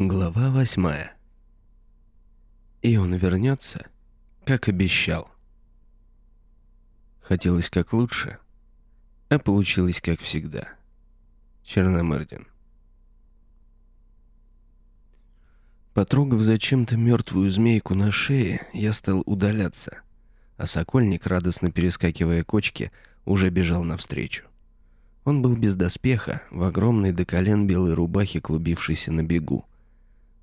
Глава восьмая. И он вернется, как обещал. Хотелось как лучше, а получилось как всегда. Черномырдин. Потрогав зачем-то мертвую змейку на шее, я стал удаляться, а сокольник, радостно перескакивая кочки, уже бежал навстречу. Он был без доспеха, в огромной до колен белой рубахе, клубившейся на бегу.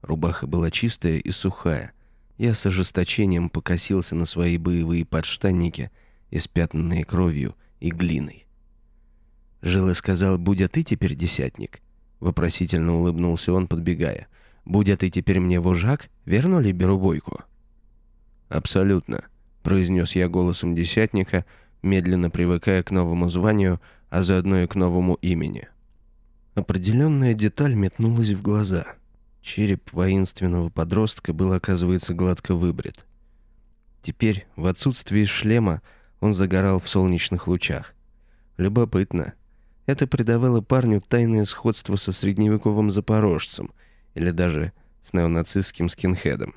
Рубаха была чистая и сухая. Я с ожесточением покосился на свои боевые подштанники, испятнанные кровью и глиной. Жила сказал, «Будь а ты теперь десятник?» Вопросительно улыбнулся он, подбегая. «Будь а ты теперь мне вожак, верно ли беру бойку?» «Абсолютно», — произнес я голосом десятника, медленно привыкая к новому званию, а заодно и к новому имени. Определенная деталь метнулась в глаза — Череп воинственного подростка был, оказывается, гладко выбрит. Теперь, в отсутствии шлема, он загорал в солнечных лучах. Любопытно. Это придавало парню тайное сходство со средневековым запорожцем или даже с неонацистским скинхедом.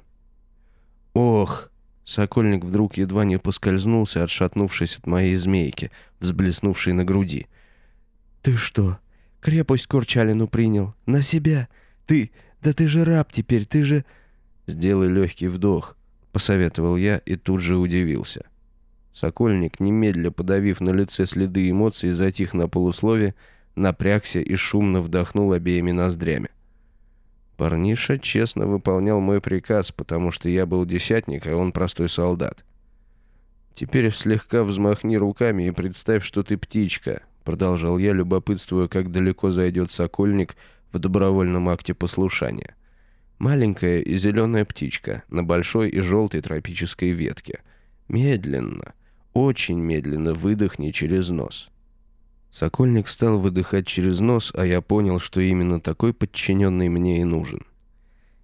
«Ох!» Сокольник вдруг едва не поскользнулся, отшатнувшись от моей змейки, взблеснувшей на груди. «Ты что, крепость Корчалину принял? На себя? Ты, «Да ты же раб теперь, ты же...» «Сделай легкий вдох», — посоветовал я и тут же удивился. Сокольник, немедля подавив на лице следы эмоций, затих на полуслове, напрягся и шумно вдохнул обеими ноздрями. Парниша честно выполнял мой приказ, потому что я был десятник, а он простой солдат. «Теперь слегка взмахни руками и представь, что ты птичка», — продолжал я, любопытствуя, как далеко зайдет сокольник, в добровольном акте послушания. Маленькая и зеленая птичка на большой и желтой тропической ветке. Медленно, очень медленно выдохни через нос. Сокольник стал выдыхать через нос, а я понял, что именно такой подчиненный мне и нужен.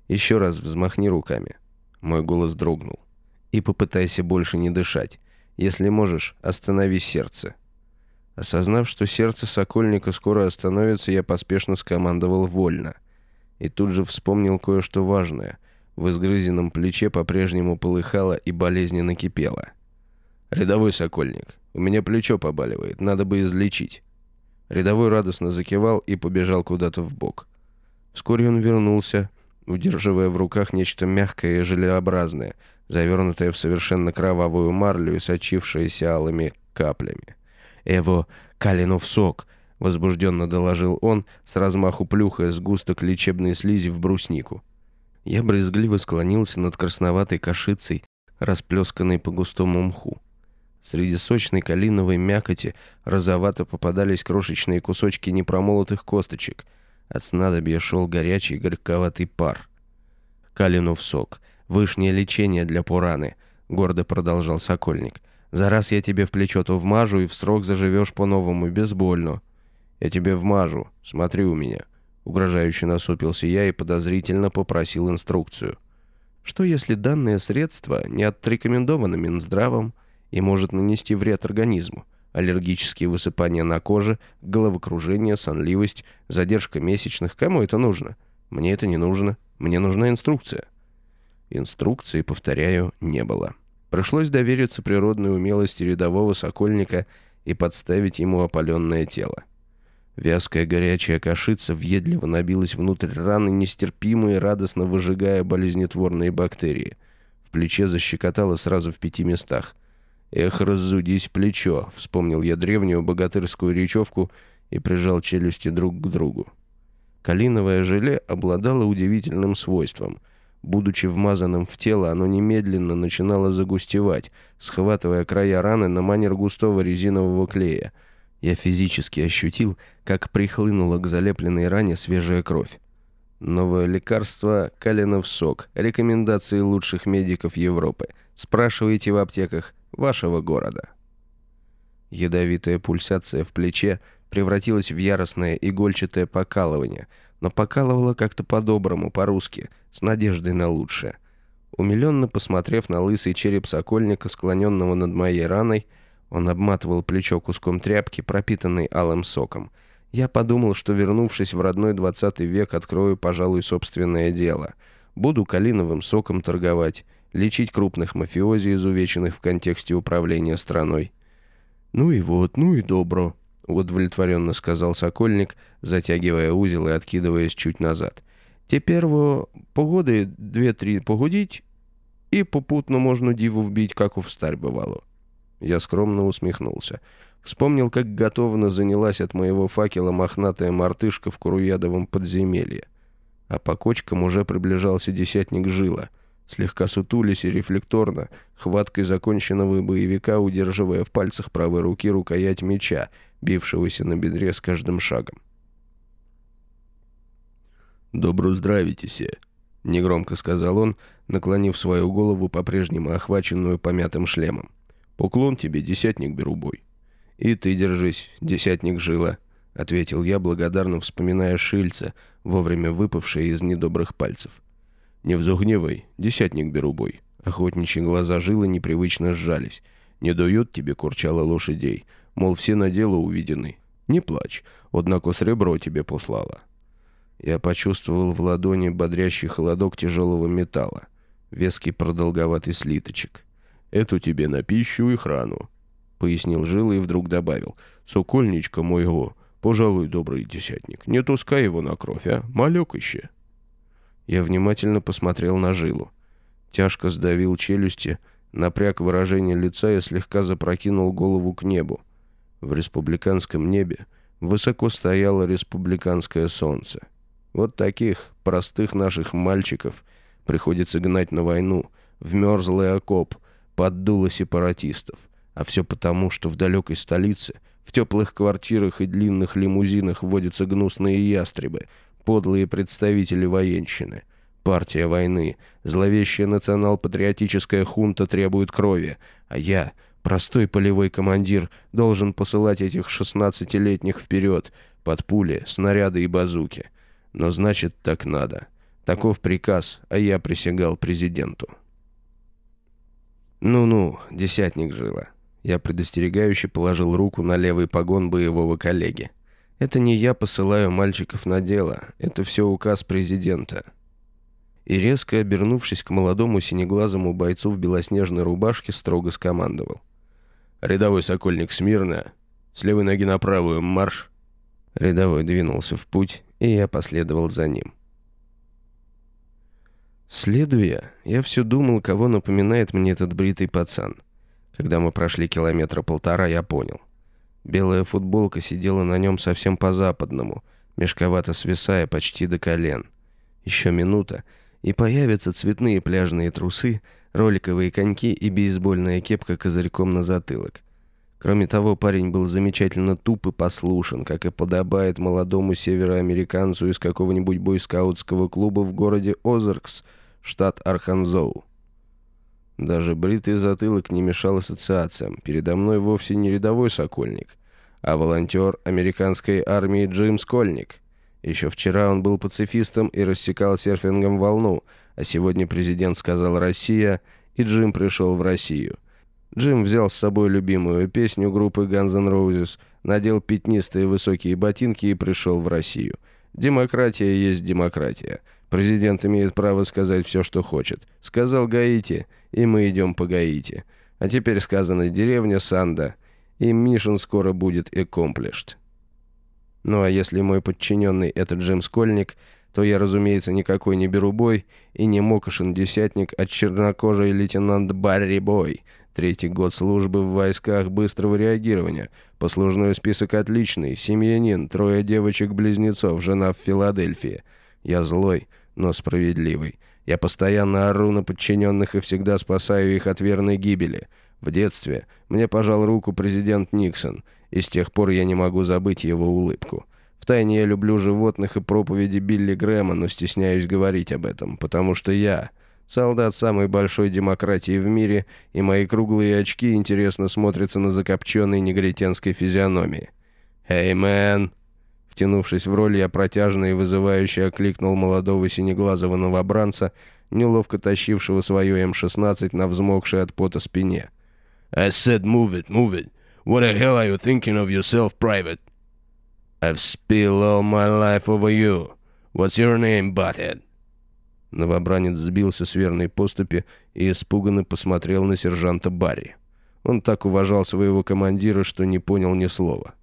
Еще раз взмахни руками. Мой голос дрогнул. И попытайся больше не дышать. Если можешь, останови сердце. Осознав, что сердце Сокольника скоро остановится, я поспешно скомандовал «вольно». И тут же вспомнил кое-что важное. В изгрызенном плече по-прежнему полыхало и болезненно кипело. «Рядовой Сокольник, у меня плечо побаливает, надо бы излечить». Рядовой радостно закивал и побежал куда-то в бок. Вскоре он вернулся, удерживая в руках нечто мягкое и желеобразное, завернутое в совершенно кровавую марлю и сочившееся алыми каплями. «Эво, калинов сок!» — возбужденно доложил он, с размаху плюхая сгусток лечебной слизи в бруснику. Я брезгливо склонился над красноватой кашицей, расплесканной по густому мху. Среди сочной калиновой мякоти розовато попадались крошечные кусочки непромолотых косточек. От снадобья шел горячий горьковатый пар. «Калинов сок. Вышнее лечение для пураны», — гордо продолжал Сокольник. За раз я тебе в плечо-то вмажу, и в срок заживешь по-новому, безбольно. Я тебе вмажу, смотри у меня. Угрожающе насупился я и подозрительно попросил инструкцию. Что если данное средство не отрекомендовано Минздравом и может нанести вред организму? Аллергические высыпания на коже, головокружение, сонливость, задержка месячных. Кому это нужно? Мне это не нужно. Мне нужна инструкция. Инструкции, повторяю, не было. Пришлось довериться природной умелости рядового сокольника и подставить ему опаленное тело. Вязкая горячая кашица въедливо набилась внутрь раны, нестерпимо и радостно выжигая болезнетворные бактерии. В плече защекотало сразу в пяти местах. «Эх, разудись плечо!» — вспомнил я древнюю богатырскую речевку и прижал челюсти друг к другу. Калиновое желе обладало удивительным свойством — Будучи вмазанным в тело, оно немедленно начинало загустевать, схватывая края раны на манер густого резинового клея. Я физически ощутил, как прихлынула к залепленной ране свежая кровь. Новое лекарство «Калинов сок». Рекомендации лучших медиков Европы. Спрашивайте в аптеках вашего города. Ядовитая пульсация в плече превратилась в яростное игольчатое покалывание – но покалывала как-то по-доброму, по-русски, с надеждой на лучшее. Умиленно посмотрев на лысый череп сокольника, склоненного над моей раной, он обматывал плечо куском тряпки, пропитанной алым соком, Я подумал, что, вернувшись в родной 20 век, открою, пожалуй, собственное дело. Буду калиновым соком торговать, лечить крупных мафиози, изувеченных в контексте управления страной. «Ну и вот, ну и добро», — удовлетворенно сказал Сокольник, затягивая узел и откидываясь чуть назад. «Теперь во погоди две-три погодить, и попутно можно диву вбить, как у встарь бывало». Я скромно усмехнулся. Вспомнил, как готовно занялась от моего факела мохнатая мартышка в Куруядовом подземелье. А по кочкам уже приближался десятник Жила, слегка сутулись и рефлекторно, хваткой законченного боевика, удерживая в пальцах правой руки рукоять меча, бившегося на бедре с каждым шагом. «Добро здравитесь», — негромко сказал он, наклонив свою голову, по-прежнему охваченную помятым шлемом. «Поклон тебе, десятник Берубой». «И ты держись, десятник жила», — ответил я, благодарно вспоминая шильца, вовремя выпавшее из недобрых пальцев. «Не взугневай, десятник Берубой». Охотничьи глаза жила непривычно сжались. «Не дает тебе курчала лошадей, мол, все на дело увидены. Не плачь, однако сребро тебе послала». Я почувствовал в ладони бодрящий холодок тяжелого металла, веский продолговатый слиточек. «Эту тебе на пищу и храну пояснил Жила и вдруг добавил. «Сокольничка моего, пожалуй, добрый десятник, не тускай его на кровь, а, малек еще». Я внимательно посмотрел на Жилу. Тяжко сдавил челюсти, напряг выражение лица и слегка запрокинул голову к небу. В республиканском небе высоко стояло республиканское солнце. Вот таких простых наших мальчиков приходится гнать на войну, в мерзлый окоп, под дуло сепаратистов. А все потому, что в далекой столице, в теплых квартирах и длинных лимузинах водятся гнусные ястребы, подлые представители военщины. Партия войны, зловещая национал-патриотическая хунта требует крови, а я, простой полевой командир, должен посылать этих шестнадцатилетних вперед, под пули, снаряды и базуки. Но значит, так надо. Таков приказ, а я присягал президенту. «Ну-ну, десятник жила. Я предостерегающе положил руку на левый погон боевого коллеги. «Это не я посылаю мальчиков на дело, это все указ президента». И резко обернувшись к молодому синеглазому бойцу в белоснежной рубашке, строго скомандовал. «Рядовой сокольник смирно, с левой ноги на правую марш». Рядовой двинулся в путь, и я последовал за ним. Следуя, я все думал, кого напоминает мне этот бритый пацан — когда мы прошли километра полтора, я понял. Белая футболка сидела на нем совсем по-западному, мешковато свисая почти до колен. Еще минута, и появятся цветные пляжные трусы, роликовые коньки и бейсбольная кепка козырьком на затылок. Кроме того, парень был замечательно туп и послушен, как и подобает молодому североамериканцу из какого-нибудь бойскаутского клуба в городе Озаркс, штат Арханзоу. Даже бритый затылок не мешал ассоциациям. Передо мной вовсе не рядовой сокольник, а волонтер американской армии Джим Скольник. Еще вчера он был пацифистом и рассекал серфингом волну, а сегодня президент сказал «Россия», и Джим пришел в Россию. Джим взял с собой любимую песню группы Guns N' Roses, надел пятнистые высокие ботинки и пришел в Россию. Демократия есть демократия. Президент имеет право сказать все, что хочет. Сказал Гаити, и мы идем по Гаити. А теперь сказано деревня Санда, и Мишин скоро будет accomplished. Ну а если мой подчиненный это Джим Скольник, то я, разумеется, никакой не Берубой и не Мокошин-десятник, а чернокожий лейтенант Барри Бой. Третий год службы в войсках быстрого реагирования. Послужной список отличный. Семьянин, трое девочек-близнецов, жена в Филадельфии. Я злой, но справедливый. Я постоянно ору на подчиненных и всегда спасаю их от верной гибели. В детстве мне пожал руку президент Никсон, и с тех пор я не могу забыть его улыбку. Втайне я люблю животных и проповеди Билли Грэма, но стесняюсь говорить об этом, потому что я солдат самой большой демократии в мире, и мои круглые очки интересно смотрятся на закопченной негритянской физиономии. «Эй, мэн!» Втянувшись в роль, я протяжно и вызывающе окликнул молодого синеглазого новобранца, неловко тащившего свою М-16 на взмокшей от пота спине. «I said move it, move it. What the hell are you thinking of yourself, private?» I've spilled all my life over you. What's your name, butthead?» Новобранец сбился с верной поступи и испуганно посмотрел на сержанта Барри. Он так уважал своего командира, что не понял ни слова.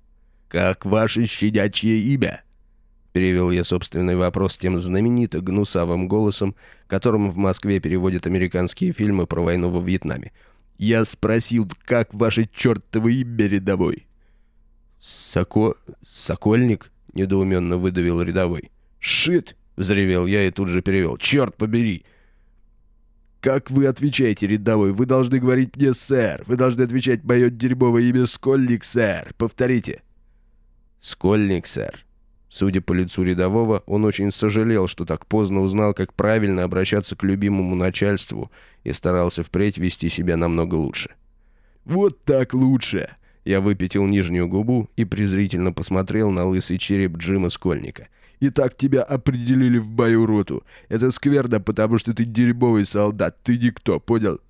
«Как ваше щадячье имя?» Перевел я собственный вопрос тем знаменито гнусавым голосом, которым в Москве переводят американские фильмы про войну во Вьетнаме. «Я спросил, как ваше чертово имя рядовой?» «Соко... Сокольник?» — недоуменно выдавил рядовой. «Шит!» — взревел я и тут же перевел. «Черт побери!» «Как вы отвечаете, рядовой? Вы должны говорить мне, сэр. Вы должны отвечать мое дерьмовое имя Скольник, сэр. Повторите». «Скольник, сэр». Судя по лицу рядового, он очень сожалел, что так поздно узнал, как правильно обращаться к любимому начальству и старался впредь вести себя намного лучше. «Вот так лучше!» Я выпятил нижнюю губу и презрительно посмотрел на лысый череп Джима Скольника. «И так тебя определили в бою роту. Это скверно, потому что ты дерьмовый солдат. Ты никто, понял?»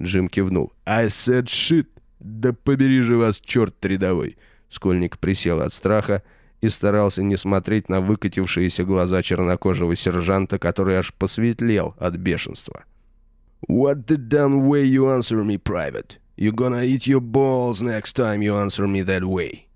Джим кивнул. «I said shit! Да побери же вас, черт рядовой!» Скольник присел от страха, и старался не смотреть на выкатившиеся глаза чернокожего сержанта, который аж посветлел от бешенства. «What the damn way you answer me, private? You gonna eat your balls next time you answer me that way?»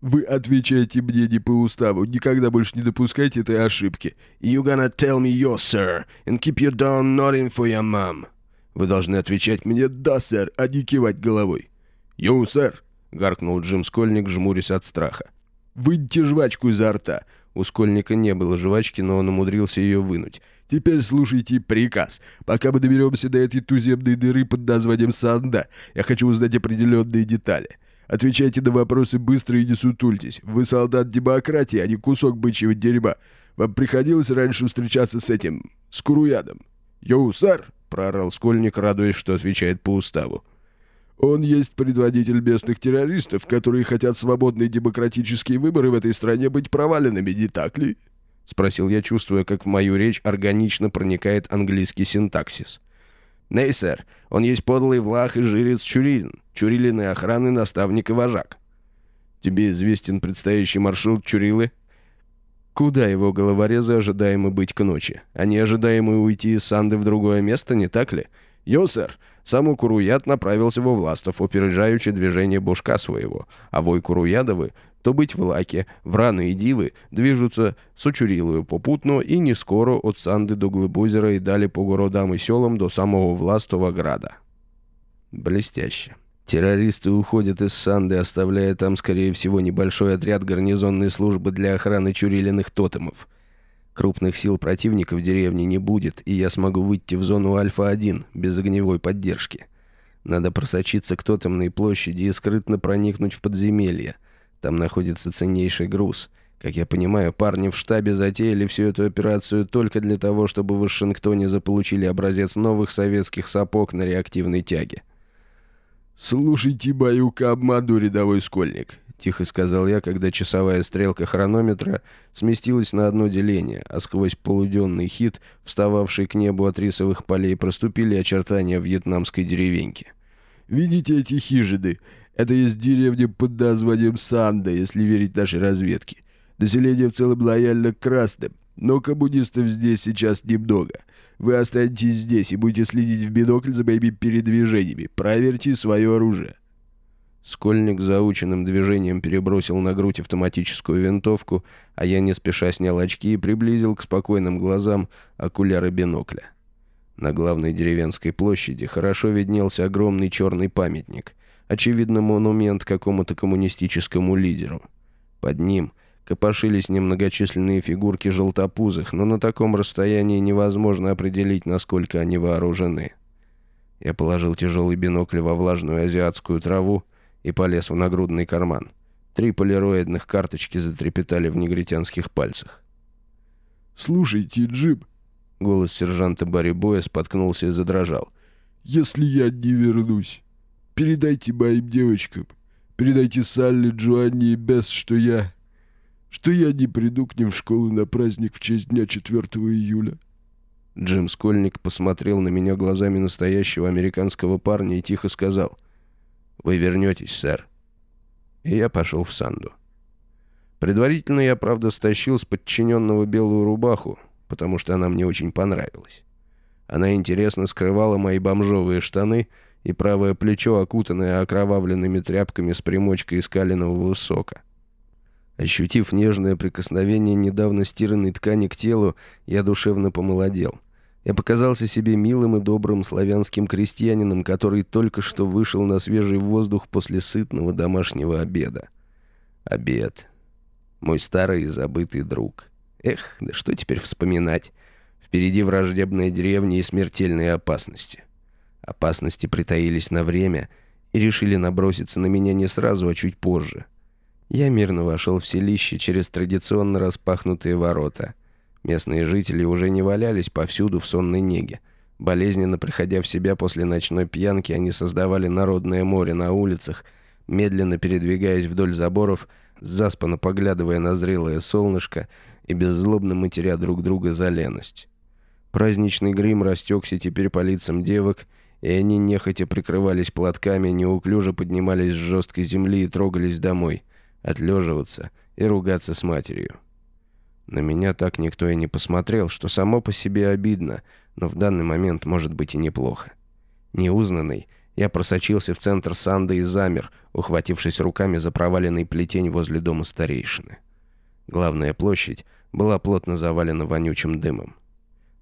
Вы отвечаете мне не по уставу. Никогда больше не допускайте этой ошибки. You gonna tell me yes, sir, and keep your down nodding for your mom. Вы должны отвечать мне «да, сэр», а не кивать головой. «Ю, сэр», — гаркнул Джим Скольник, жмурясь от страха. «Выньте жвачку изо рта!» У Скольника не было жвачки, но он умудрился ее вынуть. «Теперь слушайте приказ. Пока мы доберемся до этой туземной дыры под названием Санда, я хочу узнать определенные детали. Отвечайте на вопросы быстро и не сутультесь. Вы солдат демократии, а не кусок бычьего дерьма. Вам приходилось раньше встречаться с этим... с Куруядом?» «Йоу, сэр!» — проорал Скольник, радуясь, что отвечает по уставу. Он есть предводитель местных террористов, которые хотят свободные демократические выборы в этой стране быть проваленными, не так ли?» — спросил я, чувствуя, как в мою речь органично проникает английский синтаксис. «Ней, сэр, он есть подлый влах и жирец Чурилин, Чурилин и охраны наставник и вожак». «Тебе известен предстоящий маршрут Чурилы?» «Куда его головорезы ожидаемы быть к ночи? Они ожидаемы уйти из Санды в другое место, не так ли?» «Йо, сэр, сам Укуруяд направился во Властов, опережаючи движение бушка своего, а вой Куруядовы, то быть в Лаке, враны и дивы, движутся с Учурилою попутно и не скоро от Санды до Глыбозера и дали по городам и селам до самого Властова града». Блестяще. Террористы уходят из Санды, оставляя там, скорее всего, небольшой отряд гарнизонной службы для охраны Чурилиных тотемов. Крупных сил противника в деревне не будет, и я смогу выйти в зону Альфа-1 без огневой поддержки. Надо просочиться к тотемной площади и скрытно проникнуть в подземелье. Там находится ценнейший груз. Как я понимаю, парни в штабе затеяли всю эту операцию только для того, чтобы в Вашингтоне заполучили образец новых советских сапог на реактивной тяге. «Слушайте мою команду, рядовой школьник. — тихо сказал я, когда часовая стрелка хронометра сместилась на одно деление, а сквозь полуденный хит, встававший к небу от рисовых полей, проступили очертания вьетнамской деревеньки. «Видите эти хижины? Это есть деревня под названием Санда, если верить нашей разведке. Население в целом лояльно к красным, но коммунистов здесь сейчас немного. Вы останетесь здесь и будете следить в бинокль за моими передвижениями. Проверьте свое оружие». Скольник заученным движением перебросил на грудь автоматическую винтовку, а я не спеша снял очки и приблизил к спокойным глазам окуляры бинокля. На главной деревенской площади хорошо виднелся огромный черный памятник, очевидно, монумент какому-то коммунистическому лидеру. Под ним копошились немногочисленные фигурки желтопузых, но на таком расстоянии невозможно определить, насколько они вооружены. Я положил тяжелый бинокль во влажную азиатскую траву, и полез в нагрудный карман. Три полироидных карточки затрепетали в негритянских пальцах. «Слушайте, Джип!» Голос сержанта Барри Боя споткнулся и задрожал. «Если я не вернусь, передайте моим девочкам, передайте Салли, Джоанне и Бесс, что я... что я не приду к ним в школу на праздник в честь дня 4 июля». Джим Скольник посмотрел на меня глазами настоящего американского парня и тихо сказал — «Вы вернетесь, сэр». И я пошел в Санду. Предварительно я, правда, стащил с подчиненного белую рубаху, потому что она мне очень понравилась. Она интересно скрывала мои бомжовые штаны и правое плечо, окутанное окровавленными тряпками с примочкой из калинового сока. Ощутив нежное прикосновение недавно стиранной ткани к телу, я душевно помолодел. Я показался себе милым и добрым славянским крестьянином, который только что вышел на свежий воздух после сытного домашнего обеда. Обед. Мой старый и забытый друг. Эх, да что теперь вспоминать? Впереди враждебная деревня и смертельные опасности. Опасности притаились на время и решили наброситься на меня не сразу, а чуть позже. Я мирно вошел в селище через традиционно распахнутые ворота. Местные жители уже не валялись повсюду в сонной неге. Болезненно приходя в себя после ночной пьянки, они создавали народное море на улицах, медленно передвигаясь вдоль заборов, заспанно поглядывая на зрелое солнышко и беззлобно матеря друг друга за леность. Праздничный грим растекся теперь по лицам девок, и они нехотя прикрывались платками, неуклюже поднимались с жесткой земли и трогались домой, отлеживаться и ругаться с матерью. На меня так никто и не посмотрел, что само по себе обидно, но в данный момент может быть и неплохо. Неузнанный, я просочился в центр Санды и замер, ухватившись руками за проваленный плетень возле дома старейшины. Главная площадь была плотно завалена вонючим дымом.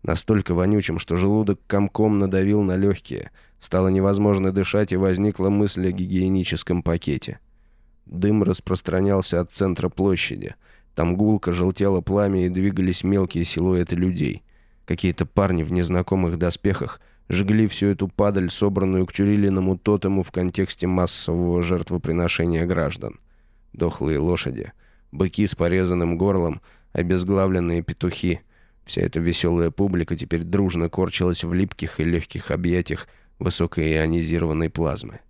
Настолько вонючим, что желудок комком надавил на легкие. Стало невозможно дышать, и возникла мысль о гигиеническом пакете. Дым распространялся от центра площади. Там гулко желтело пламя и двигались мелкие силуэты людей. Какие-то парни в незнакомых доспехах жгли всю эту падаль, собранную к Чурилиному тотему в контексте массового жертвоприношения граждан. Дохлые лошади, быки с порезанным горлом, обезглавленные петухи — Вся эта веселая публика теперь дружно корчилась в липких и легких объятиях высокоионизированной плазмы.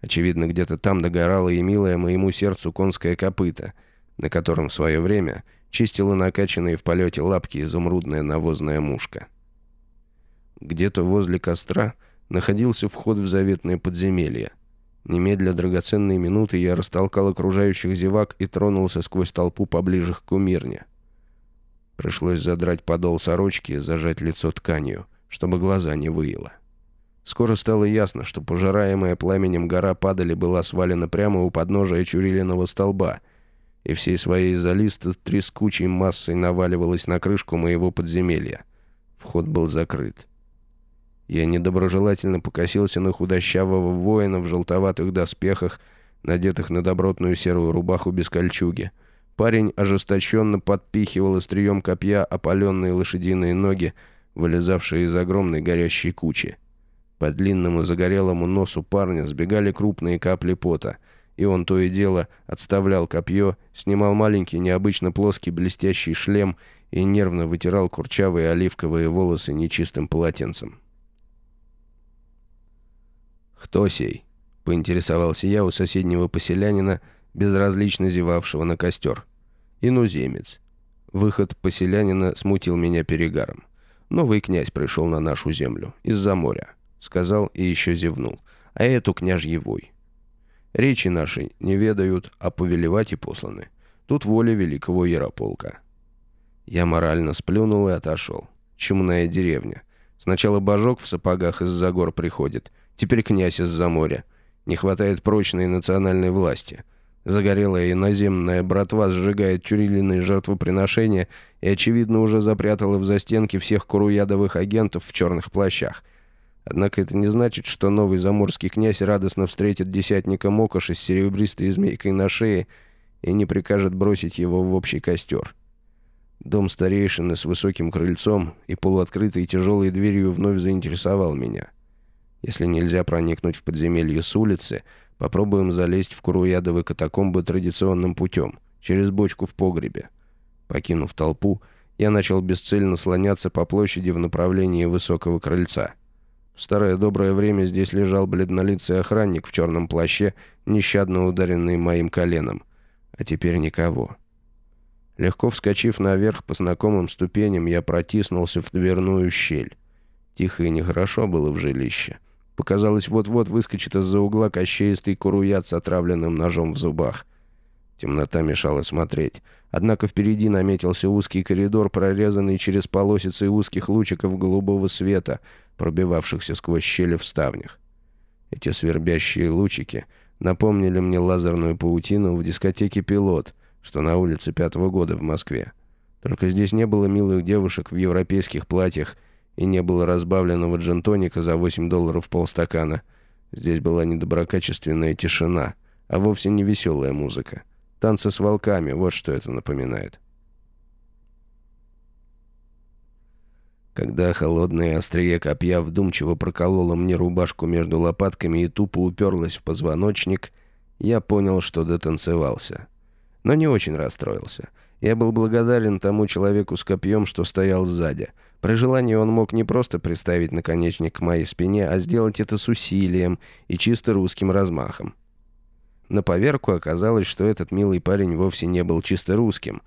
Очевидно, где-то там догорала и милая моему сердцу конское копыто, на котором в свое время чистила накачанные в полете лапки изумрудная навозная мушка. Где-то возле костра находился вход в заветное подземелье. Немедля драгоценные минуты я растолкал окружающих зевак и тронулся сквозь толпу поближе к кумирне. Пришлось задрать подол сорочки и зажать лицо тканью, чтобы глаза не выело. Скоро стало ясно, что пожираемая пламенем гора падали была свалена прямо у подножия Чурилиного столба, и всей своей залисто трескучей массой наваливалась на крышку моего подземелья. Вход был закрыт. Я недоброжелательно покосился на худощавого воина в желтоватых доспехах, надетых на добротную серую рубаху без кольчуги — Парень ожесточенно подпихивал острием копья опаленные лошадиные ноги, вылезавшие из огромной горящей кучи. По длинному загорелому носу парня сбегали крупные капли пота, и он то и дело отставлял копье, снимал маленький необычно плоский блестящий шлем и нервно вытирал курчавые оливковые волосы нечистым полотенцем. «Кто сей?» — поинтересовался я у соседнего поселянина, безразлично зевавшего на костер. Иноземец. Выход поселянина смутил меня перегаром. Новый князь пришел на нашу землю, из-за моря. Сказал и еще зевнул. А эту княжьевой. Речи нашей не ведают, а повелевать и посланы. Тут воля великого Ярополка. Я морально сплюнул и отошел. Чумная деревня. Сначала божок в сапогах из-за гор приходит, теперь князь из-за моря. Не хватает прочной национальной власти — Загорелая иноземная братва сжигает чурилиные жертвоприношения и, очевидно, уже запрятала в застенки всех куруядовых агентов в черных плащах. Однако это не значит, что новый заморский князь радостно встретит десятника Мокоши с серебристой змейкой на шее и не прикажет бросить его в общий костер. Дом старейшины с высоким крыльцом и полуоткрытой тяжелой дверью вновь заинтересовал меня. Если нельзя проникнуть в подземелье с улицы — Попробуем залезть в Куруядовы катакомбы традиционным путем, через бочку в погребе. Покинув толпу, я начал бесцельно слоняться по площади в направлении высокого крыльца. В старое доброе время здесь лежал бледнолицый охранник в черном плаще, нещадно ударенный моим коленом. А теперь никого. Легко вскочив наверх по знакомым ступеням, я протиснулся в дверную щель. Тихо и нехорошо было в жилище. Показалось, вот-вот выскочит из-за угла кощеистый куруят с отравленным ножом в зубах. Темнота мешала смотреть. Однако впереди наметился узкий коридор, прорезанный через полосицы узких лучиков голубого света, пробивавшихся сквозь щели в ставнях. Эти свербящие лучики напомнили мне лазерную паутину в дискотеке «Пилот», что на улице пятого года в Москве. Только здесь не было милых девушек в европейских платьях и не было разбавленного джентоника за 8 долларов полстакана. Здесь была недоброкачественная тишина, а вовсе не веселая музыка. Танцы с волками, вот что это напоминает. Когда холодное острие копья вдумчиво прокололо мне рубашку между лопатками и тупо уперлось в позвоночник, я понял, что дотанцевался. Но не очень расстроился. Я был благодарен тому человеку с копьем, что стоял сзади. При желании он мог не просто приставить наконечник к моей спине, а сделать это с усилием и чисто русским размахом. На поверку оказалось, что этот милый парень вовсе не был чисто русским.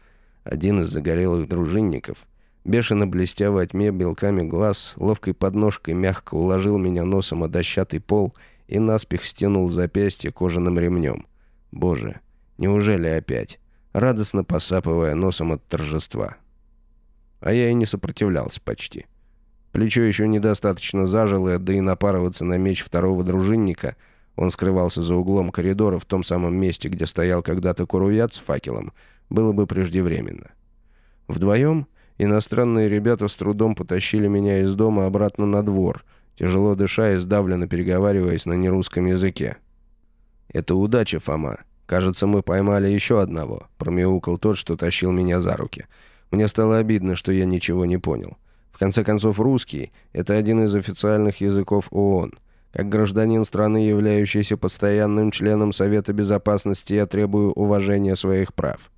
Один из загорелых дружинников — Бешено блестя во тьме белками глаз, ловкой подножкой мягко уложил меня носом о дощатый пол и наспех стянул запястье кожаным ремнем. Боже, неужели опять? Радостно посапывая носом от торжества. А я и не сопротивлялся почти. Плечо еще недостаточно зажило, да и напарываться на меч второго дружинника он скрывался за углом коридора в том самом месте, где стоял когда-то Курувят с факелом, было бы преждевременно. Вдвоем Иностранные ребята с трудом потащили меня из дома обратно на двор, тяжело дыша и сдавленно переговариваясь на нерусском языке. «Это удача, Фома. Кажется, мы поймали еще одного», — промяукал тот, что тащил меня за руки. Мне стало обидно, что я ничего не понял. В конце концов, русский — это один из официальных языков ООН. Как гражданин страны, являющийся постоянным членом Совета Безопасности, я требую уважения своих прав.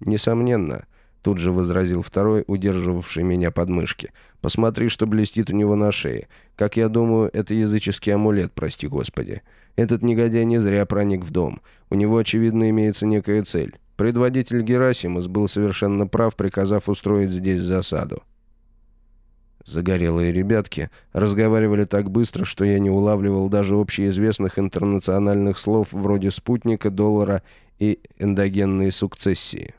Несомненно, — Тут же возразил второй, удерживавший меня под мышки. «Посмотри, что блестит у него на шее. Как я думаю, это языческий амулет, прости господи. Этот негодяй не зря проник в дом. У него, очевидно, имеется некая цель. Предводитель Герасимус был совершенно прав, приказав устроить здесь засаду». Загорелые ребятки разговаривали так быстро, что я не улавливал даже общеизвестных интернациональных слов вроде «спутника», «доллара» и «эндогенные сукцессии».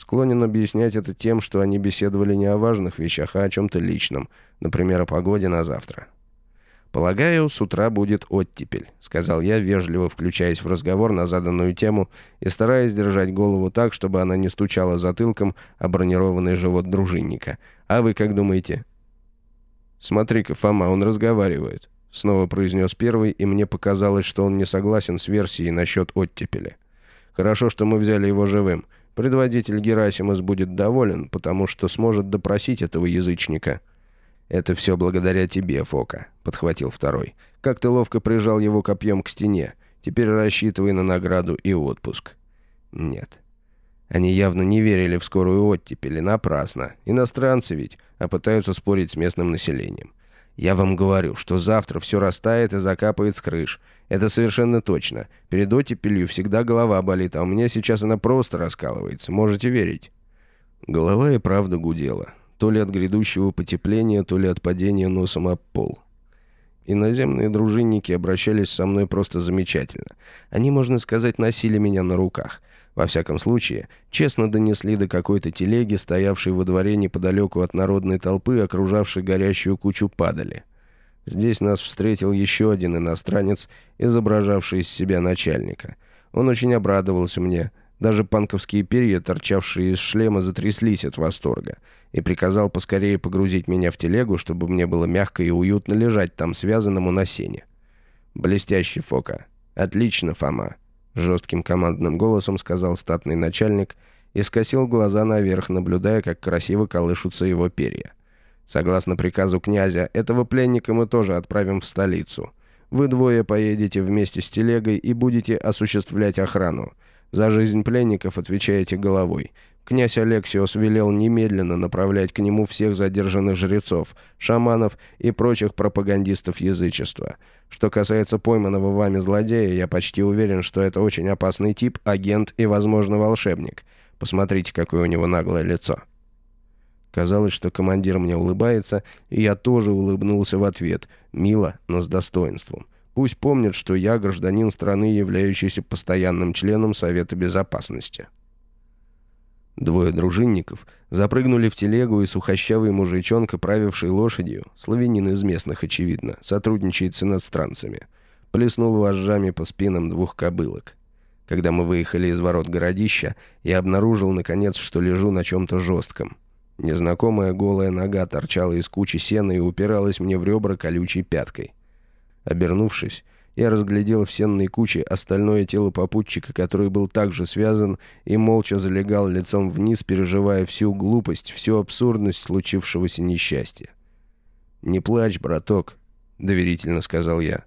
Склонен объяснять это тем, что они беседовали не о важных вещах, а о чем-то личном, например, о погоде на завтра. «Полагаю, с утра будет оттепель», — сказал я, вежливо включаясь в разговор на заданную тему и стараясь держать голову так, чтобы она не стучала затылком о бронированный живот дружинника. «А вы как думаете?» «Смотри-ка, Фома, он разговаривает», — снова произнес первый, и мне показалось, что он не согласен с версией насчет оттепели. «Хорошо, что мы взяли его живым. Предводитель Герасимас будет доволен, потому что сможет допросить этого язычника. «Это все благодаря тебе, Фока», — подхватил второй. «Как ты ловко прижал его копьем к стене. Теперь рассчитывай на награду и отпуск». «Нет». Они явно не верили в скорую оттепель, и напрасно. Иностранцы ведь, а пытаются спорить с местным населением. Я вам говорю, что завтра все растает и закапает с крыш. Это совершенно точно. Перед оттепелью всегда голова болит, а у меня сейчас она просто раскалывается. Можете верить?» Голова и правда гудела. То ли от грядущего потепления, то ли от падения носом об пол. Иноземные дружинники обращались со мной просто замечательно. Они, можно сказать, носили меня на руках. Во всяком случае, честно донесли до какой-то телеги, стоявшей во дворе неподалеку от народной толпы, окружавшей горящую кучу падали. Здесь нас встретил еще один иностранец, изображавший из себя начальника. Он очень обрадовался мне, даже панковские перья, торчавшие из шлема, затряслись от восторга, и приказал поскорее погрузить меня в телегу, чтобы мне было мягко и уютно лежать там связанному на сене. «Блестящий, Фока. Отлично, Фома. Жестким командным голосом сказал статный начальник и скосил глаза наверх, наблюдая, как красиво колышутся его перья. Согласно приказу князя, этого пленника мы тоже отправим в столицу. Вы двое поедете вместе с телегой и будете осуществлять охрану. За жизнь пленников отвечаете головой. Князь Алексиос велел немедленно направлять к нему всех задержанных жрецов, шаманов и прочих пропагандистов язычества. Что касается пойманного вами злодея, я почти уверен, что это очень опасный тип, агент и, возможно, волшебник. Посмотрите, какое у него наглое лицо. Казалось, что командир мне улыбается, и я тоже улыбнулся в ответ, мило, но с достоинством. Пусть помнят, что я гражданин страны, являющийся постоянным членом Совета Безопасности. Двое дружинников запрыгнули в телегу, и сухощавый мужичонка, правивший лошадью, славянин из местных, очевидно, сотрудничает с иностранцами, плеснул вожжами по спинам двух кобылок. Когда мы выехали из ворот городища, я обнаружил, наконец, что лежу на чем-то жестком. Незнакомая голая нога торчала из кучи сена и упиралась мне в ребра колючей пяткой. Обернувшись, я разглядел в сенной куче остальное тело попутчика, который был также связан и молча залегал лицом вниз, переживая всю глупость, всю абсурдность случившегося несчастья. «Не плачь, браток», — доверительно сказал я.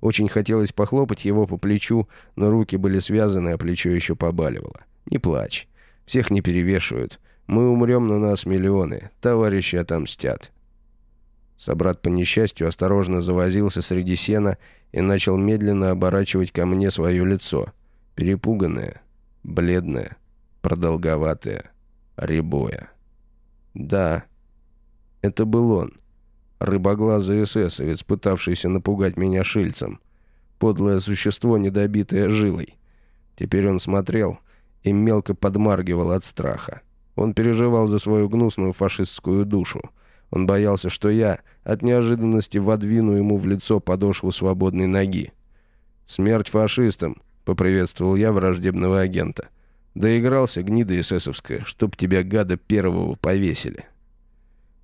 Очень хотелось похлопать его по плечу, но руки были связаны, а плечо еще побаливало. «Не плачь. Всех не перевешивают. Мы умрем, но нас миллионы. Товарищи отомстят». Собрат по несчастью осторожно завозился среди сена и начал медленно оборачивать ко мне свое лицо. Перепуганное, бледное, продолговатое, рябое. Да, это был он. Рыбоглазый эсэсовец, пытавшийся напугать меня шильцем. Подлое существо, недобитое жилой. Теперь он смотрел и мелко подмаргивал от страха. Он переживал за свою гнусную фашистскую душу. Он боялся, что я от неожиданности водвину ему в лицо подошву свободной ноги. «Смерть фашистам!» — поприветствовал я враждебного агента. «Доигрался, гнида эсэсовская, чтоб тебя, гада, первого повесили».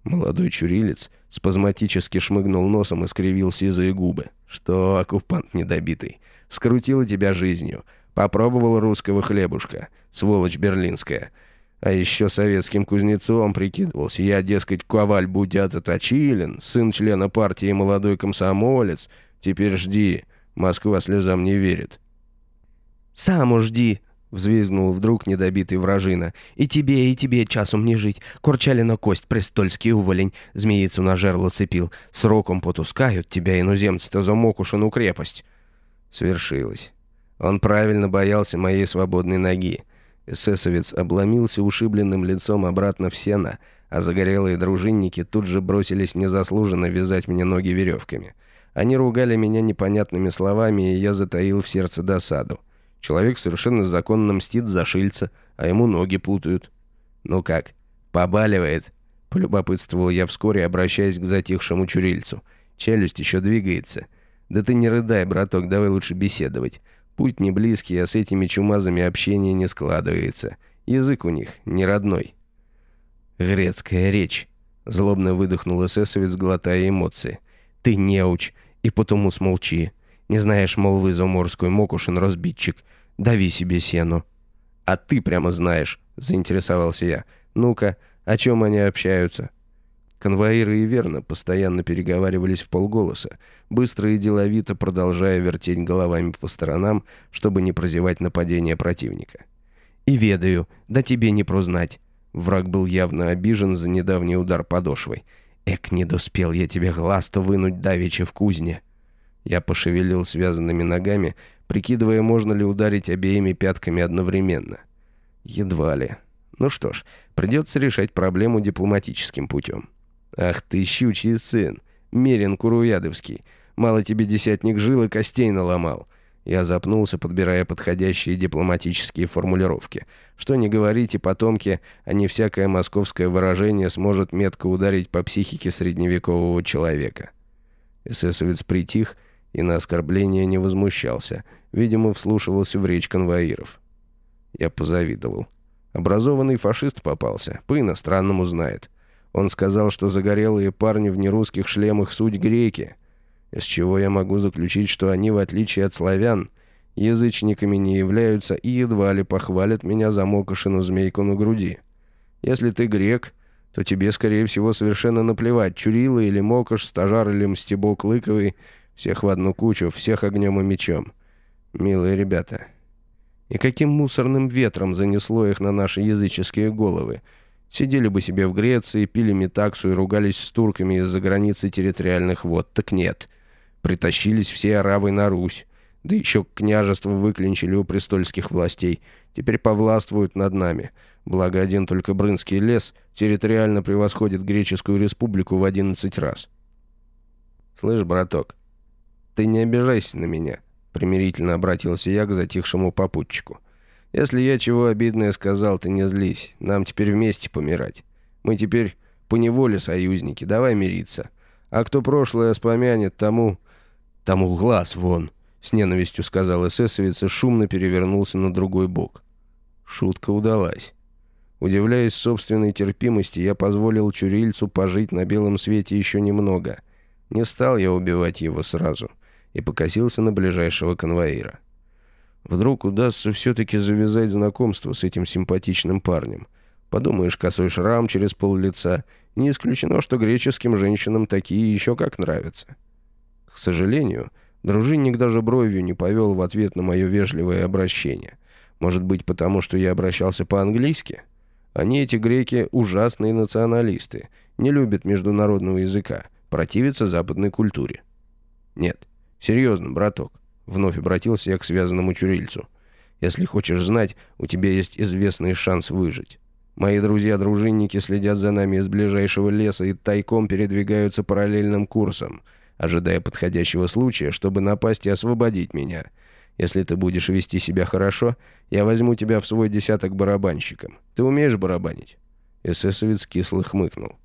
Молодой чурилец спазматически шмыгнул носом и скривил сизые губы. «Что, оккупант недобитый, скрутила тебя жизнью. Попробовал русского хлебушка, сволочь берлинская». А еще советским кузнецом прикидывался. Я, дескать, Коваль Будята Точилин, сын члена партии молодой комсомолец. Теперь жди, Москва слезам не верит. «Сам жди!» — взвизгнул вдруг недобитый вражина. «И тебе, и тебе часом не жить. Курчалина кость, престольский уволень, змеицу на жерло цепил. Сроком потускают тебя, иноземцы-то за Мокушину крепость». Свершилось. Он правильно боялся моей свободной ноги. Эсэсовец обломился ушибленным лицом обратно в сено, а загорелые дружинники тут же бросились незаслуженно вязать мне ноги веревками. Они ругали меня непонятными словами, и я затаил в сердце досаду. Человек совершенно законно мстит за шильца, а ему ноги путают. «Ну как, побаливает?» — полюбопытствовал я вскоре, обращаясь к затихшему чурильцу. «Челюсть еще двигается». «Да ты не рыдай, браток, давай лучше беседовать. Путь не близкий, а с этими чумазами общение не складывается. Язык у них не родной. «Грецкая речь», — злобно выдохнул эсэсовец, глотая эмоции. «Ты неуч, и потому смолчи. Не знаешь молвы заморскую, Мокушин разбитчик. Дави себе сену». «А ты прямо знаешь», — заинтересовался я. «Ну-ка, о чем они общаются?» Конвоиры и верно постоянно переговаривались в полголоса, быстро и деловито продолжая вертеть головами по сторонам, чтобы не прозевать нападение противника. «И ведаю, да тебе не прознать». Враг был явно обижен за недавний удар подошвой. «Эк, не доспел я тебе глаз-то вынуть давеча в кузне». Я пошевелил связанными ногами, прикидывая, можно ли ударить обеими пятками одновременно. Едва ли. Ну что ж, придется решать проблему дипломатическим путем. «Ах ты, щучий сын! Мерин Куруядовский! Мало тебе десятник жил и костей наломал!» Я запнулся, подбирая подходящие дипломатические формулировки. Что не говорите, потомки, а не всякое московское выражение сможет метко ударить по психике средневекового человека. Эсэсовец притих и на оскорбление не возмущался. Видимо, вслушивался в речь конвоиров. Я позавидовал. Образованный фашист попался, по-иностранному знает. Он сказал, что загорелые парни в нерусских шлемах суть греки, из чего я могу заключить, что они, в отличие от славян, язычниками не являются и едва ли похвалят меня за мокошину змейку на груди. Если ты грек, то тебе, скорее всего, совершенно наплевать, Чурила или Мокош, Стажар или Мстебок Лыковый, всех в одну кучу, всех огнем и мечом. Милые ребята. И каким мусорным ветром занесло их на наши языческие головы — Сидели бы себе в Греции, пили метаксу и ругались с турками из-за границы территориальных вод. Так нет. Притащились все арабы на Русь. Да еще княжество выклинчили у престольских властей. Теперь повластвуют над нами. Благо один только Брынский лес территориально превосходит Греческую республику в 11 раз. Слышь, браток, ты не обижайся на меня», — примирительно обратился я к затихшему попутчику. «Если я чего обидное сказал, ты не злись. Нам теперь вместе помирать. Мы теперь поневоле союзники, давай мириться. А кто прошлое вспомянет, тому... тому глаз вон», — с ненавистью сказал эсэсовец и шумно перевернулся на другой бок. Шутка удалась. Удивляясь собственной терпимости, я позволил Чурильцу пожить на белом свете еще немного. Не стал я убивать его сразу и покосился на ближайшего конвоира. Вдруг удастся все-таки завязать знакомство с этим симпатичным парнем. Подумаешь, косой шрам через пол лица. Не исключено, что греческим женщинам такие еще как нравятся. К сожалению, дружинник даже бровью не повел в ответ на мое вежливое обращение. Может быть, потому что я обращался по-английски? — они, эти греки, ужасные националисты, не любят международного языка, противятся западной культуре. Нет, серьезно, браток, вновь обратился я к связанному чурильцу. Если хочешь знать, у тебя есть известный шанс выжить. Мои друзья-дружинники следят за нами из ближайшего леса и тайком передвигаются параллельным курсом, ожидая подходящего случая, чтобы напасть и освободить меня — если ты будешь вести себя хорошо, я возьму тебя в свой десяток барабанщиком. Ты умеешь барабанить?» Эсэсовец кисло хмыкнул.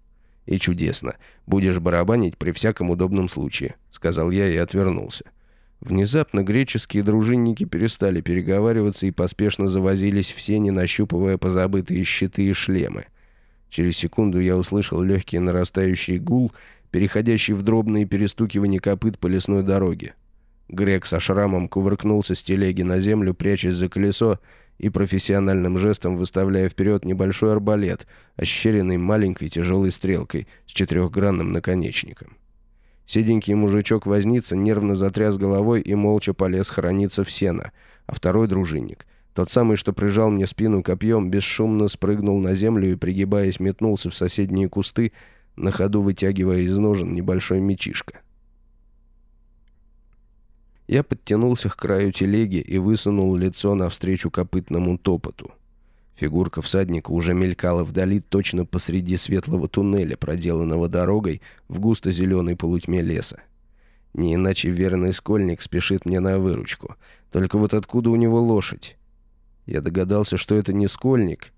«И чудесно. Будешь барабанить при всяком удобном случае», — сказал я и отвернулся. Внезапно греческие дружинники перестали переговариваться и поспешно завозились все, не нащупывая позабытые щиты и шлемы. Через секунду я услышал легкий нарастающий гул, переходящий в дробные перестукивания копыт по лесной дороге. Грек со шрамом кувыркнулся с телеги на землю, прячась за колесо и профессиональным жестом выставляя вперед небольшой арбалет, ощеренный маленькой тяжелой стрелкой с четырехгранным наконечником. Седенький мужичок-возница нервно затряс головой и молча полез хорониться в сено, а второй дружинник, тот самый, что прижал мне спину копьем, бесшумно спрыгнул на землю и, пригибаясь, метнулся в соседние кусты, на ходу вытягивая из ножен небольшой мечишко. Я подтянулся к краю телеги и высунул лицо навстречу копытному топоту. Фигурка всадника уже мелькала вдали точно посреди светлого туннеля, проделанного дорогой в густо-зеленой полутьме леса. Не иначе верный скольник спешит мне на выручку. Только вот откуда у него лошадь? Я догадался, что это не скольник,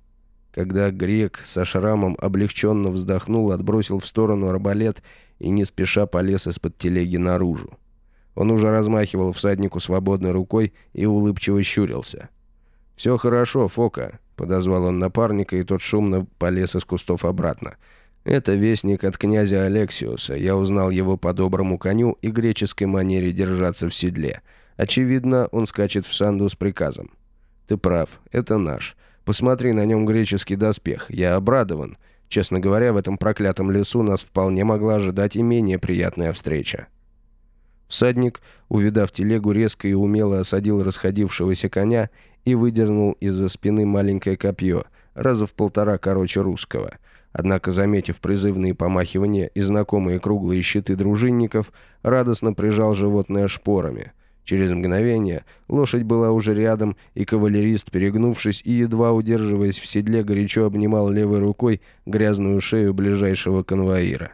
когда грек со шрамом облегченно вздохнул, отбросил в сторону арбалет и не спеша полез из-под телеги наружу. Он уже размахивал всаднику свободной рукой и улыбчиво щурился. «Все хорошо, Фока», — подозвал он напарника, и тот шумно полез из кустов обратно. «Это вестник от князя Алексиуса. Я узнал его по доброму коню и греческой манере держаться в седле. Очевидно, он скачет в санду с приказом». «Ты прав, это наш. Посмотри, на нем греческий доспех. Я обрадован. Честно говоря, в этом проклятом лесу нас вполне могла ожидать и менее приятная встреча». Всадник, увидав телегу, резко и умело осадил расходившегося коня и выдернул из-за спины маленькое копье, раза в полтора короче русского. Однако, заметив призывные помахивания и знакомые круглые щиты дружинников, радостно прижал животное шпорами. Через мгновение лошадь была уже рядом, и кавалерист, перегнувшись и едва удерживаясь в седле, горячо обнимал левой рукой грязную шею ближайшего конвоира.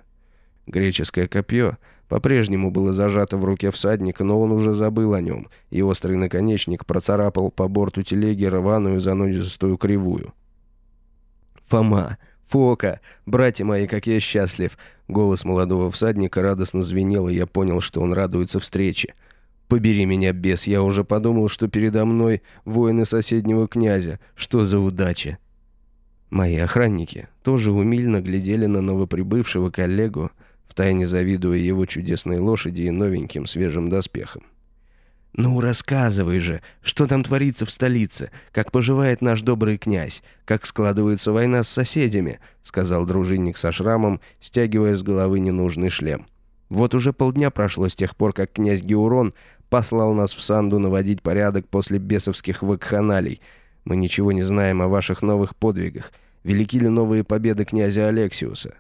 Греческое копье по-прежнему было зажато в руке всадника, но он уже забыл о нем, и острый наконечник процарапал по борту телеги рваную занозистую кривую. «Фома! Фока! Братья мои, как я счастлив!» Голос молодого всадника радостно звенел, и я понял, что он радуется встрече. «Побери меня, бес, я уже подумал, что передо мной воины соседнего князя. Что за удача!» Мои охранники тоже умильно глядели на новоприбывшего коллегу, втайне завидуя его чудесной лошади и новеньким свежим доспехам. «Ну, рассказывай же, что там творится в столице, как поживает наш добрый князь, как складывается война с соседями», — сказал дружинник со шрамом, стягивая с головы ненужный шлем. «Вот уже полдня прошло с тех пор, как князь Геурон послал нас в Санду наводить порядок после бесовских вакханалий. Мы ничего не знаем о ваших новых подвигах. Велики ли новые победы князя Алексиуса?»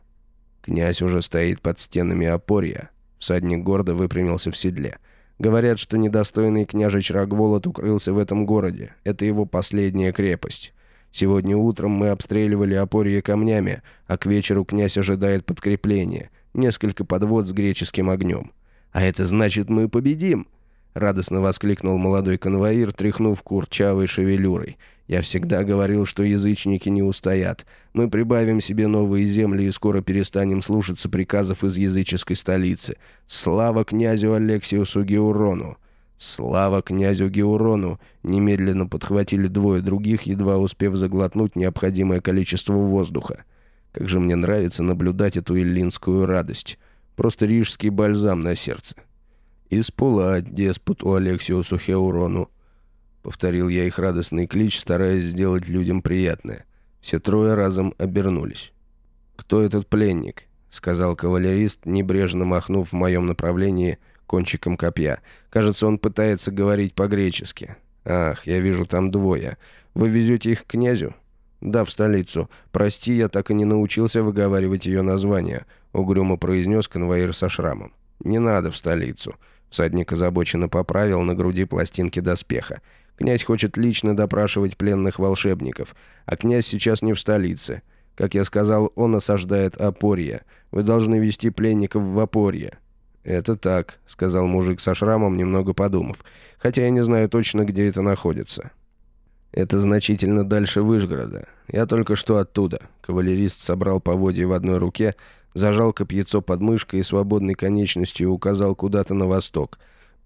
Князь уже стоит под стенами Опорья. Всадник гордо выпрямился в седле. Говорят, что недостойный княжич Рогволод укрылся в этом городе. Это его последняя крепость. Сегодня утром мы обстреливали Опорье камнями, а к вечеру князь ожидает подкрепления. Несколько подвод с греческим огнем. «А это значит, мы победим!» — радостно воскликнул молодой конвоир, тряхнув курчавой шевелюрой. «Я всегда говорил, что язычники не устоят. Мы прибавим себе новые земли и скоро перестанем слушаться приказов из языческой столицы. Слава князю Алексиусу Геурону!» «Слава князю Геурону!» Немедленно подхватили двое других, едва успев заглотнуть необходимое количество воздуха. Как же мне нравится наблюдать эту иллинскую радость. Просто рижский бальзам на сердце. «Испулать деспоту Алексиусу Хеурону», — повторил я их радостный клич, стараясь сделать людям приятное. Все трое разом обернулись. «Кто этот пленник?» — сказал кавалерист, небрежно махнув в моем направлении кончиком копья. «Кажется, он пытается говорить по-гречески. Ах, я вижу там двое. Вы везете их к князю?» «Да, в столицу. Прости, я так и не научился выговаривать ее название», — угрюмо произнес конвоир со шрамом. «Не надо в столицу. Всадник озабоченно поправил на груди пластинки доспеха. Князь хочет лично допрашивать пленных волшебников, а князь сейчас не в столице. Как я сказал, он осаждает Опорье. Вы должны вести пленников в Опорье». «Это так», — сказал мужик со шрамом, немного подумав. «Хотя я не знаю точно, где это находится». «Это значительно дальше Выжгорода. Я только что оттуда». Кавалерист собрал поводья в одной руке, зажал копьецо под мышкой и свободной конечностью указал куда-то на восток.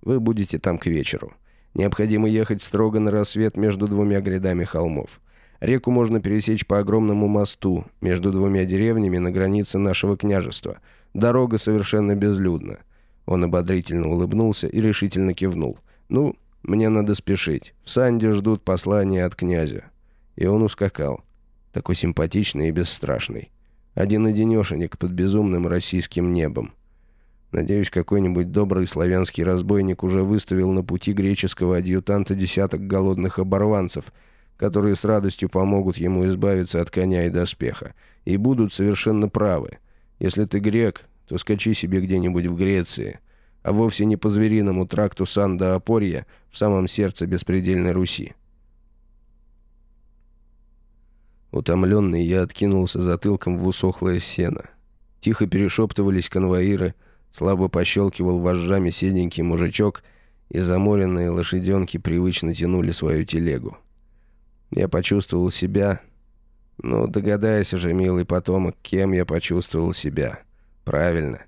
«Вы будете там к вечеру. Необходимо ехать строго на рассвет между двумя грядами холмов. Реку можно пересечь по огромному мосту между двумя деревнями на границе нашего княжества. Дорога совершенно безлюдна». Он ободрительно улыбнулся и решительно кивнул. «Ну, мне надо спешить. В Санде ждут послания от князя». И он ускакал. Такой симпатичный и бесстрашный. Один-одинешенек под безумным российским небом. Надеюсь, какой-нибудь добрый славянский разбойник уже выставил на пути греческого адъютанта десяток голодных оборванцев, которые с радостью помогут ему избавиться от коня и доспеха. И будут совершенно правы. Если ты грек, то скачи себе где-нибудь в Греции, а вовсе не по звериному тракту Санда-Опорья в самом сердце беспредельной Руси. Утомленный, я откинулся затылком в усохлое сено. Тихо перешептывались конвоиры, слабо пощелкивал вожжами седенький мужичок, и заморенные лошаденки привычно тянули свою телегу. Я почувствовал себя... Ну, догадайся же, милый потомок, кем я почувствовал себя. Правильно.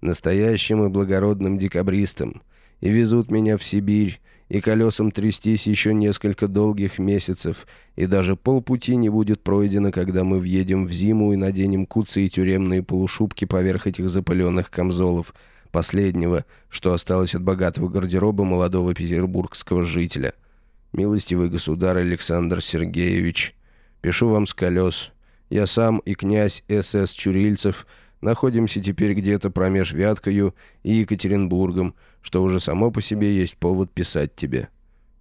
Настоящим и благородным декабристом. И везут меня в Сибирь, и колесам трястись еще несколько долгих месяцев, и даже полпути не будет пройдено, когда мы въедем в зиму и наденем куцы и тюремные полушубки поверх этих запыленных камзолов, последнего, что осталось от богатого гардероба молодого петербургского жителя. Милостивый государь Александр Сергеевич, пишу вам с колес. Я сам и князь С.С. Чурильцев – находимся теперь где-то промеж Вяткою и Екатеринбургом, что уже само по себе есть повод писать тебе.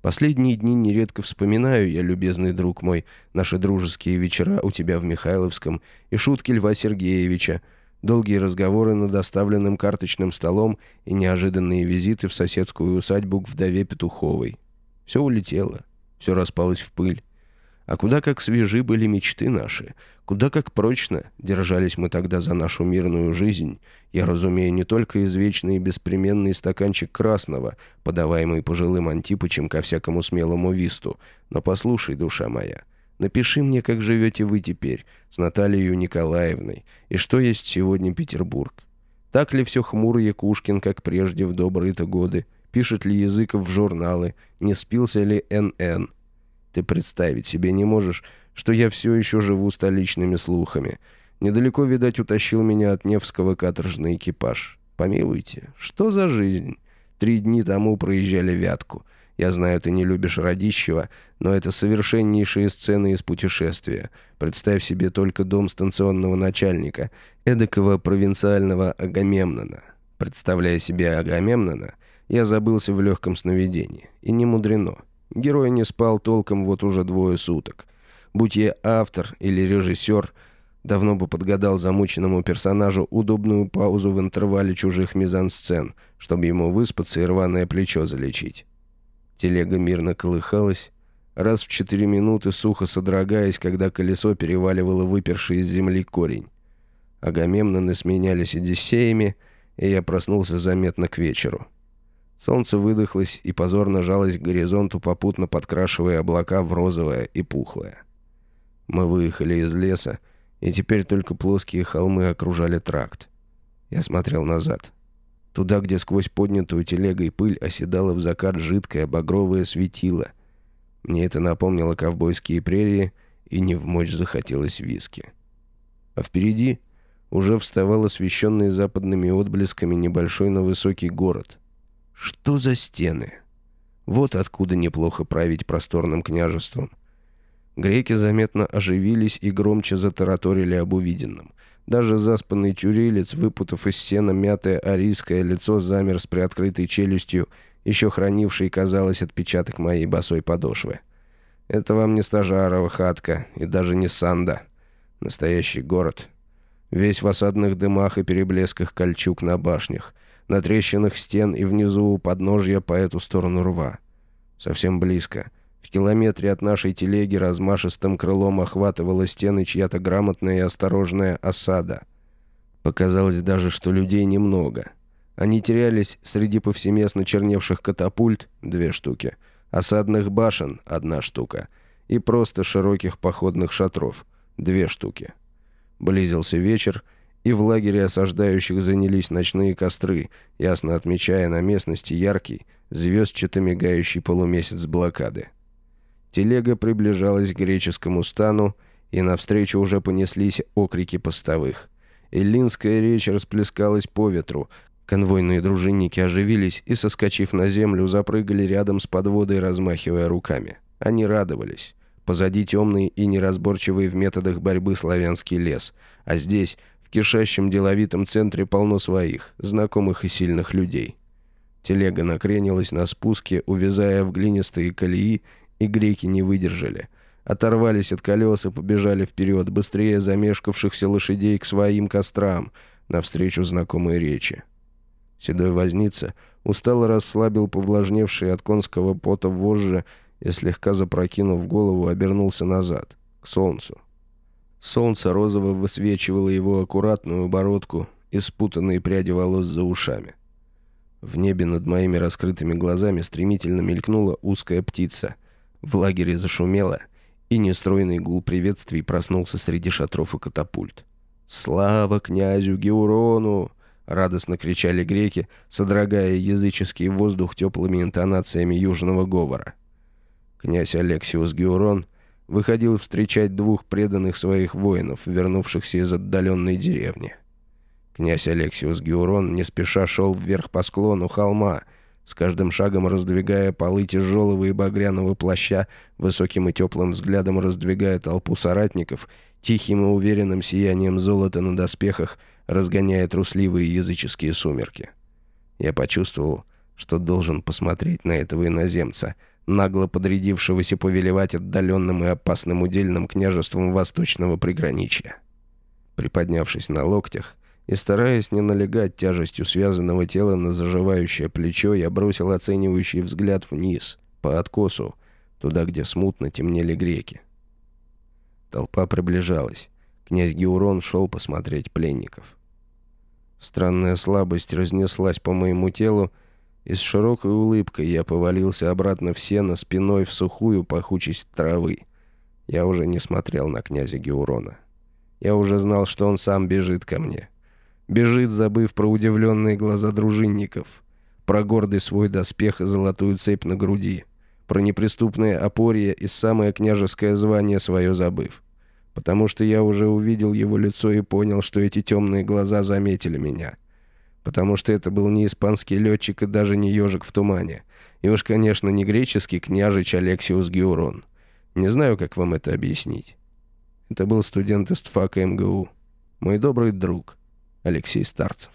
Последние дни нередко вспоминаю я, любезный друг мой, наши дружеские вечера у тебя в Михайловском и шутки Льва Сергеевича, долгие разговоры над оставленным карточным столом и неожиданные визиты в соседскую усадьбу к вдове Петуховой. Все улетело, все распалось в пыль. А куда как свежи были мечты наши, куда как прочно держались мы тогда за нашу мирную жизнь. Я разумею не только извечный и беспременный стаканчик красного, подаваемый пожилым Антипычем ко всякому смелому висту, но послушай, душа моя, напиши мне, как живете вы теперь с Натальей Николаевной, и что есть сегодня Петербург. Так ли все хмур Якушкин, как прежде в добрые-то годы? Пишет ли Языков в журналы? Не спился ли Н.Н.? Ты представить себе не можешь, что я все еще живу столичными слухами. Недалеко, видать, утащил меня от Невского каторжный экипаж. Помилуйте, что за жизнь? Три дни тому проезжали Вятку. Я знаю, ты не любишь Радищева, но это совершеннейшие сцены из путешествия. Представь себе только дом станционного начальника, эдакого провинциального Агамемнона. Представляя себе Агамемнона, я забылся в легком сновидении. И не мудрено. Герой не спал толком вот уже двое суток. Будь я автор или режиссер, давно бы подгадал замученному персонажу удобную паузу в интервале чужих мизансцен, чтобы ему выспаться и рваное плечо залечить. Телега мирно колыхалась, раз в четыре минуты сухо содрогаясь, когда колесо переваливало выперший из земли корень. Агамемноны сменялись одиссеями, и я проснулся заметно к вечеру. Солнце выдохлось и позорно жалось к горизонту, попутно подкрашивая облака в розовое и пухлое. Мы выехали из леса, и теперь только плоские холмы окружали тракт. Я смотрел назад. Туда, где сквозь поднятую телегой пыль оседала в закат жидкое багровое светило. Мне это напомнило ковбойские прерии, и не в мочь захотелось виски. А впереди уже вставал освещенный западными отблесками небольшой, но высокий город. Что за стены? Вот откуда неплохо править просторным княжеством. Греки заметно оживились и громче затараторили об увиденном. Даже заспанный чурилец, выпутав из сена мятое арийское лицо, замер с приоткрытой челюстью, еще хранивший, казалось, отпечаток моей босой подошвы. Это вам не стажарова хатка и даже не санда. Настоящий город. Весь в осадных дымах и переблесках кольчуг на башнях, на трещинах стен и внизу у подножья по эту сторону рва. Совсем близко — в километре от нашей телеги размашистым крылом охватывала стены чья-то грамотная и осторожная осада. Показалось даже, что людей немного. Они терялись среди повсеместно черневших катапульт — две штуки, осадных башен — одна штука, и просто широких походных шатров — две штуки. Близился вечер, и в лагере осаждающих занялись ночные костры, ясно отмечая на местности яркий, звездчато мигающий полумесяц блокады. Телега приближалась к греческому стану, и навстречу уже понеслись окрики постовых. Эллинская речь расплескалась по ветру. Конвойные дружинники оживились и, соскочив на землю, запрыгали рядом с подводой, размахивая руками. Они радовались. Позади темный и неразборчивый в методах борьбы славянский лес, а здесь, в кишащем деловитом центре, полно своих, знакомых и сильных людей. Телега накренилась на спуске, увязая в глинистые колеи и греки не выдержали. Оторвались от колес и побежали вперед, быстрее замешкавшихся лошадей к своим кострам, навстречу знакомой речи. Седой возница устало расслабил повлажневший от конского пота вожжи и, слегка запрокинув голову, обернулся назад, к солнцу. Солнце розово высвечивало его аккуратную бородку и спутанные пряди волос за ушами. В небе над моими раскрытыми глазами стремительно мелькнула узкая птица — в лагере зашумело, и нестройный гул приветствий проснулся среди шатров и катапульт. «Слава князю Геурону!» — радостно кричали греки, содрогая языческий воздух теплыми интонациями южного говора. Князь Алексиус Геурон выходил встречать двух преданных своих воинов, вернувшихся из отдаленной деревни. Князь Алексиус Геурон не спеша шел вверх по склону холма — с каждым шагом раздвигая полы тяжелого и багряного плаща, высоким и теплым взглядом раздвигая толпу соратников, тихим и уверенным сиянием золота на доспехах, разгоняя трусливые языческие сумерки. Я почувствовал, что должен посмотреть на этого иноземца, нагло подрядившегося повелевать отдаленным и опасным удельным княжеством восточного приграничья. Приподнявшись на локтях, и, стараясь не налегать тяжестью связанного тела на заживающее плечо, я бросил оценивающий взгляд вниз, по откосу, туда, где смутно темнели греки. Толпа приближалась. Князь Геурон шел посмотреть пленников. Странная слабость разнеслась по моему телу, и с широкой улыбкой я повалился обратно в сено спиной в сухую пахучесть травы. Я уже не смотрел на князя Геурона. Я уже знал, что он сам бежит ко мне. Бежит, забыв про удивленные глаза дружинников, про гордый свой доспех и золотую цепь на груди, про неприступное опорье и самое княжеское звание свое забыв. Потому что я уже увидел его лицо и понял, что эти темные глаза заметили меня. Потому что это был не испанский летчик и даже не ежик в тумане. И уж, конечно, не греческий княжич Алексиус Геурон. Не знаю, как вам это объяснить. Это был студент из ТФАКа МГУ. Мой добрый друг. Алексей Старцев.